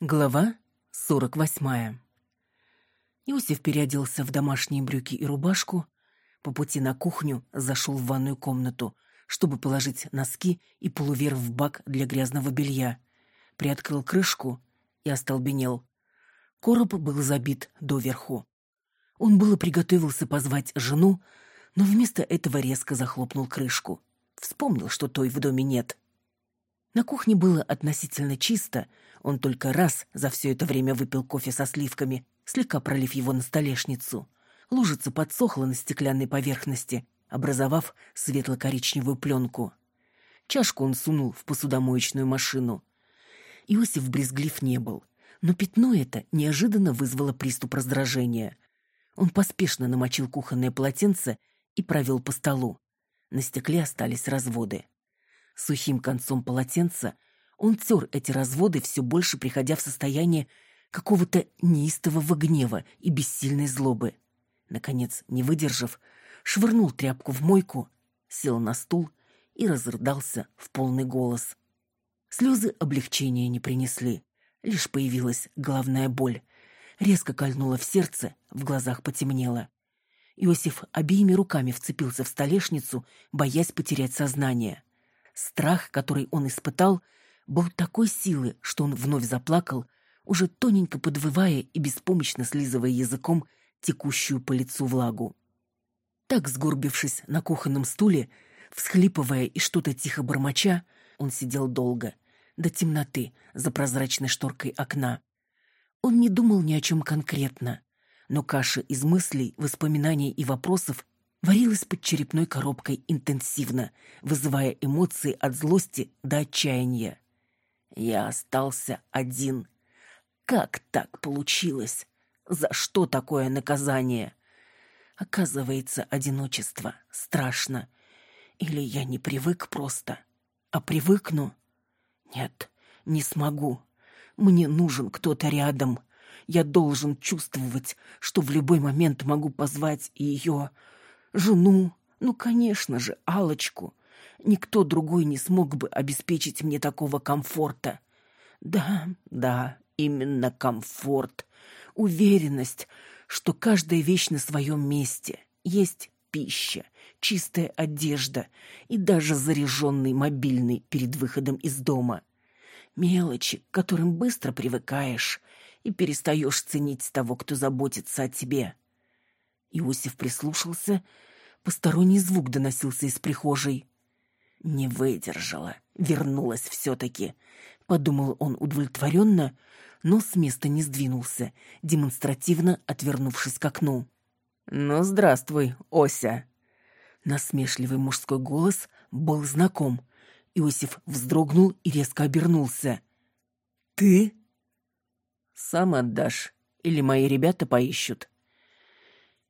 Глава сорок восьмая. Иосиф переоделся в домашние брюки и рубашку, по пути на кухню зашел в ванную комнату, чтобы положить носки и полувер в бак для грязного белья, приоткрыл крышку и остолбенел. Короб был забит доверху. Он было приготовился позвать жену, но вместо этого резко захлопнул крышку. Вспомнил, что той в доме нет. На кухне было относительно чисто, он только раз за все это время выпил кофе со сливками, слегка пролив его на столешницу. Лужица подсохла на стеклянной поверхности, образовав светло-коричневую пленку. Чашку он сунул в посудомоечную машину. Иосиф брезглив не был, но пятно это неожиданно вызвало приступ раздражения. Он поспешно намочил кухонное полотенце и провел по столу. На стекле остались разводы. Сухим концом полотенца он тер эти разводы, все больше приходя в состояние какого-то неистового гнева и бессильной злобы. Наконец, не выдержав, швырнул тряпку в мойку, сел на стул и разрыдался в полный голос. Слезы облегчения не принесли, лишь появилась головная боль. Резко кольнула в сердце, в глазах потемнело. Иосиф обеими руками вцепился в столешницу, боясь потерять сознание. Страх, который он испытал, был такой силы, что он вновь заплакал, уже тоненько подвывая и беспомощно слизывая языком текущую по лицу влагу. Так, сгорбившись на кухонном стуле, всхлипывая и что-то тихо бормоча, он сидел долго, до темноты, за прозрачной шторкой окна. Он не думал ни о чем конкретно, но каша из мыслей, воспоминаний и вопросов варилась под черепной коробкой интенсивно, вызывая эмоции от злости до отчаяния. Я остался один. Как так получилось? За что такое наказание? Оказывается, одиночество страшно. Или я не привык просто, а привыкну? Нет, не смогу. Мне нужен кто-то рядом. Я должен чувствовать, что в любой момент могу позвать ее, жену, ну, конечно же, алочку Никто другой не смог бы обеспечить мне такого комфорта. Да, да, именно комфорт. Уверенность, что каждая вещь на своем месте. Есть пища, чистая одежда и даже заряженный мобильный перед выходом из дома. Мелочи, к которым быстро привыкаешь и перестаешь ценить того, кто заботится о тебе. Иосиф прислушался. Посторонний звук доносился из прихожей. Не выдержала, вернулась все-таки. Подумал он удовлетворенно, но с места не сдвинулся, демонстративно отвернувшись к окну. «Ну, здравствуй, Ося!» Насмешливый мужской голос был знаком. Иосиф вздрогнул и резко обернулся. «Ты?» «Сам отдашь, или мои ребята поищут?»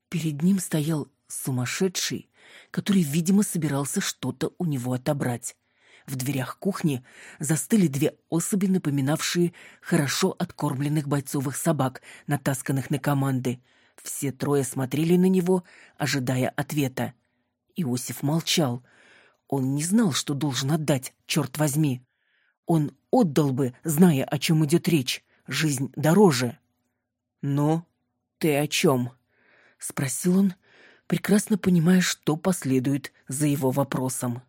Перед ним стоял сумасшедший, который, видимо, собирался что-то у него отобрать. В дверях кухни застыли две особи, напоминавшие хорошо откормленных бойцовых собак, натасканных на команды. Все трое смотрели на него, ожидая ответа. Иосиф молчал. Он не знал, что должен отдать, черт возьми. Он отдал бы, зная, о чем идет речь. Жизнь дороже. «Ну, ты о чем?» — спросил он, — прекрасно понимая, что последует за его вопросом.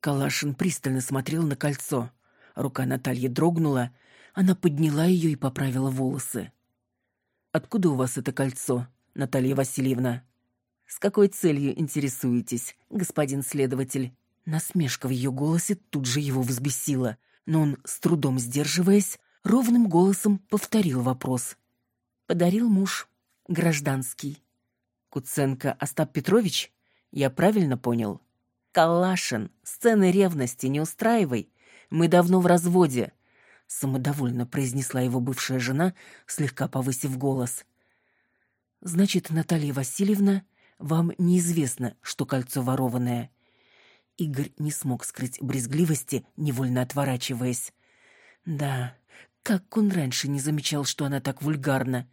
Калашин пристально смотрел на кольцо. Рука Натальи дрогнула, она подняла ее и поправила волосы. «Откуда у вас это кольцо, Наталья Васильевна?» «С какой целью интересуетесь, господин следователь?» Насмешка в ее голосе тут же его взбесила, но он, с трудом сдерживаясь, ровным голосом повторил вопрос. «Подарил муж. Гражданский. Куценко Остап Петрович? Я правильно понял? Калашин, сцены ревности не устраивай. Мы давно в разводе. Самодовольно произнесла его бывшая жена, слегка повысив голос. Значит, Наталья Васильевна, вам неизвестно, что кольцо ворованное. Игорь не смог скрыть брезгливости, невольно отворачиваясь. Да, как он раньше не замечал, что она так вульгарна.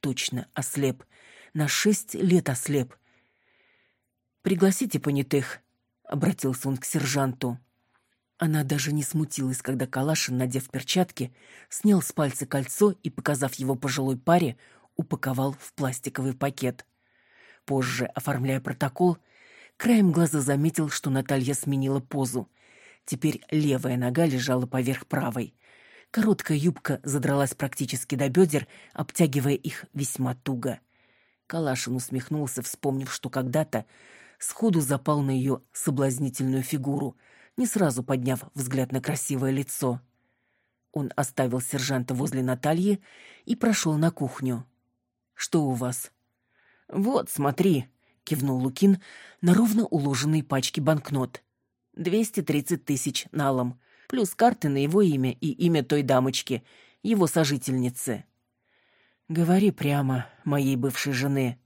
Точно ослеп на шесть лет ослеп. «Пригласите понятых», — обратился он к сержанту. Она даже не смутилась, когда Калашин, надев перчатки, снял с пальца кольцо и, показав его пожилой паре, упаковал в пластиковый пакет. Позже, оформляя протокол, краем глаза заметил, что Наталья сменила позу. Теперь левая нога лежала поверх правой. Короткая юбка задралась практически до бедер, обтягивая их весьма туго. Калашин усмехнулся, вспомнив, что когда-то сходу запал на ее соблазнительную фигуру, не сразу подняв взгляд на красивое лицо. Он оставил сержанта возле Натальи и прошел на кухню. «Что у вас?» «Вот, смотри», — кивнул Лукин на ровно уложенные пачки банкнот. «Двести тридцать тысяч налом, плюс карты на его имя и имя той дамочки, его сожительницы». «Говори прямо, моей бывшей жены».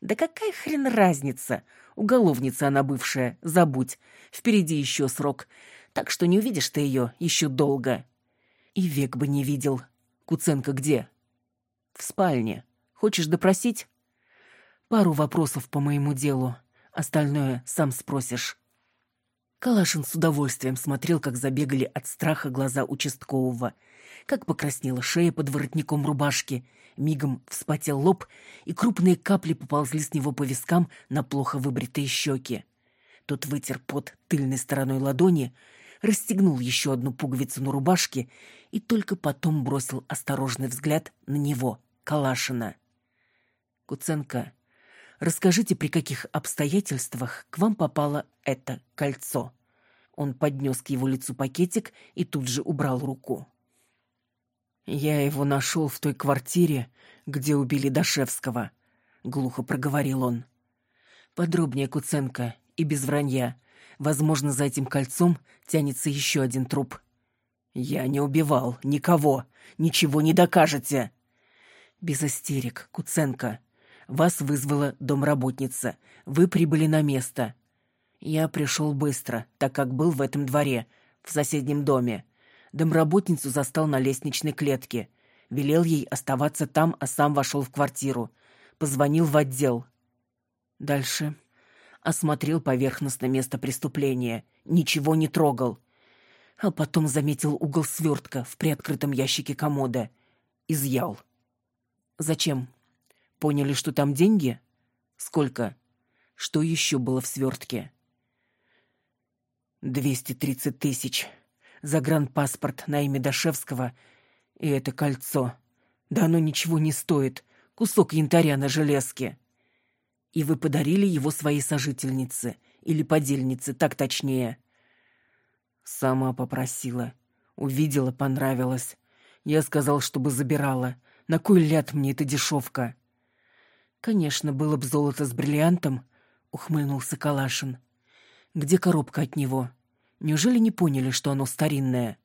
«Да какая хрен разница? Уголовница она бывшая, забудь. Впереди еще срок, так что не увидишь ты ее еще долго». «И век бы не видел. Куценко где?» «В спальне. Хочешь допросить?» «Пару вопросов по моему делу. Остальное сам спросишь». Калашин с удовольствием смотрел, как забегали от страха глаза участкового, как покраснела шея под воротником рубашки, мигом вспотел лоб, и крупные капли поползли с него по вискам на плохо выбритые щеки. Тот вытер пот тыльной стороной ладони, расстегнул еще одну пуговицу на рубашке и только потом бросил осторожный взгляд на него, Калашина. «Куценко, Расскажите, при каких обстоятельствах к вам попало это кольцо?» Он поднес к его лицу пакетик и тут же убрал руку. «Я его нашел в той квартире, где убили Дашевского», — глухо проговорил он. «Подробнее, Куценко, и без вранья. Возможно, за этим кольцом тянется еще один труп». «Я не убивал никого. Ничего не докажете». «Без истерик, Куценко. Вас вызвала домработница. Вы прибыли на место. Я пришел быстро, так как был в этом дворе, в соседнем доме. Домработницу застал на лестничной клетке. Велел ей оставаться там, а сам вошел в квартиру. Позвонил в отдел. Дальше. Осмотрел поверхностно место преступления. Ничего не трогал. А потом заметил угол свертка в приоткрытом ящике комода. Изъял. Зачем? Поняли, что там деньги? Сколько? Что еще было в свертке? Двести тридцать тысяч. Загранпаспорт на имя Дашевского и это кольцо. Да оно ничего не стоит. Кусок янтаря на железке. И вы подарили его своей сожительнице или подельнице, так точнее. Сама попросила. Увидела, понравилось. Я сказал, чтобы забирала. На кой ляд мне эта дешевка? Конечно, было б золото с бриллиантом, ухмыльнулся Калашин. Где коробка от него? Неужели не поняли, что оно старинное?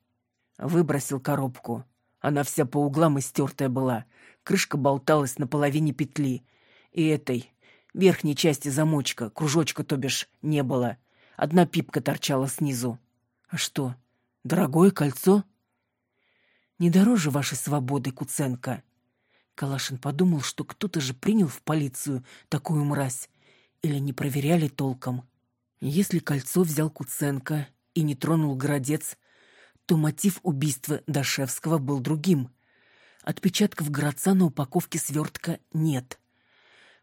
Выбросил коробку. Она вся по углам истертая была. Крышка болталась на половине петли. И этой, верхней части замочка, кружочка, то бишь, не было. Одна пипка торчала снизу. А что, дорогое кольцо? Не дороже вашей свободы, Куценко. Калашин подумал, что кто-то же принял в полицию такую мразь. Или не проверяли толком. Если кольцо взял Куценко и не тронул Городец, то мотив убийства Дашевского был другим. Отпечатков Городца на упаковке свертка нет.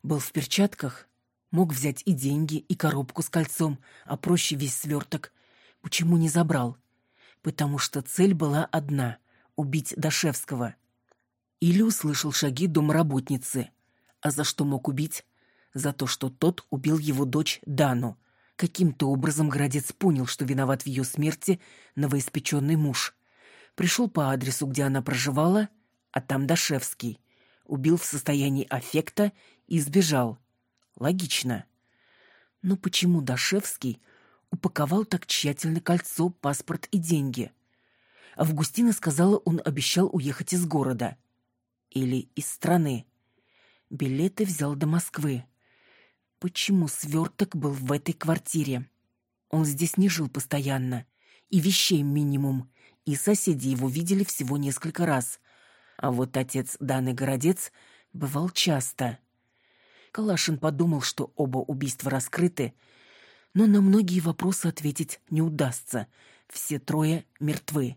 Был в перчатках, мог взять и деньги, и коробку с кольцом, а проще весь сверток. Почему не забрал? Потому что цель была одна — убить Дашевского — или услышал шаги домработницы. А за что мог убить? За то, что тот убил его дочь Дану. Каким-то образом Градец понял, что виноват в ее смерти новоиспеченный муж. Пришел по адресу, где она проживала, а там Дашевский. Убил в состоянии аффекта и сбежал. Логично. Но почему Дашевский упаковал так тщательно кольцо, паспорт и деньги? Августина сказала, он обещал уехать из города или из страны. Билеты взял до Москвы. Почему сверток был в этой квартире? Он здесь не жил постоянно. И вещей минимум. И соседи его видели всего несколько раз. А вот отец Даны Городец бывал часто. Калашин подумал, что оба убийства раскрыты, но на многие вопросы ответить не удастся. Все трое мертвы.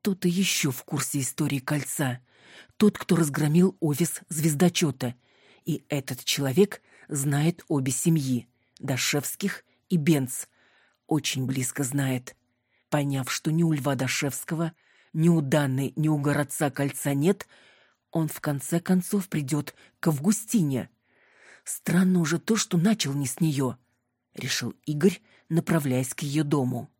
Кто-то еще в курсе истории кольца. Тот, кто разгромил офис звездочета. И этот человек знает обе семьи — Дашевских и Бенц. Очень близко знает. Поняв, что ни у Льва Дашевского, ни у Данны, ни у городца кольца нет, он в конце концов придет к Августине. Странно уже то, что начал не с нее, — решил Игорь, направляясь к ее дому.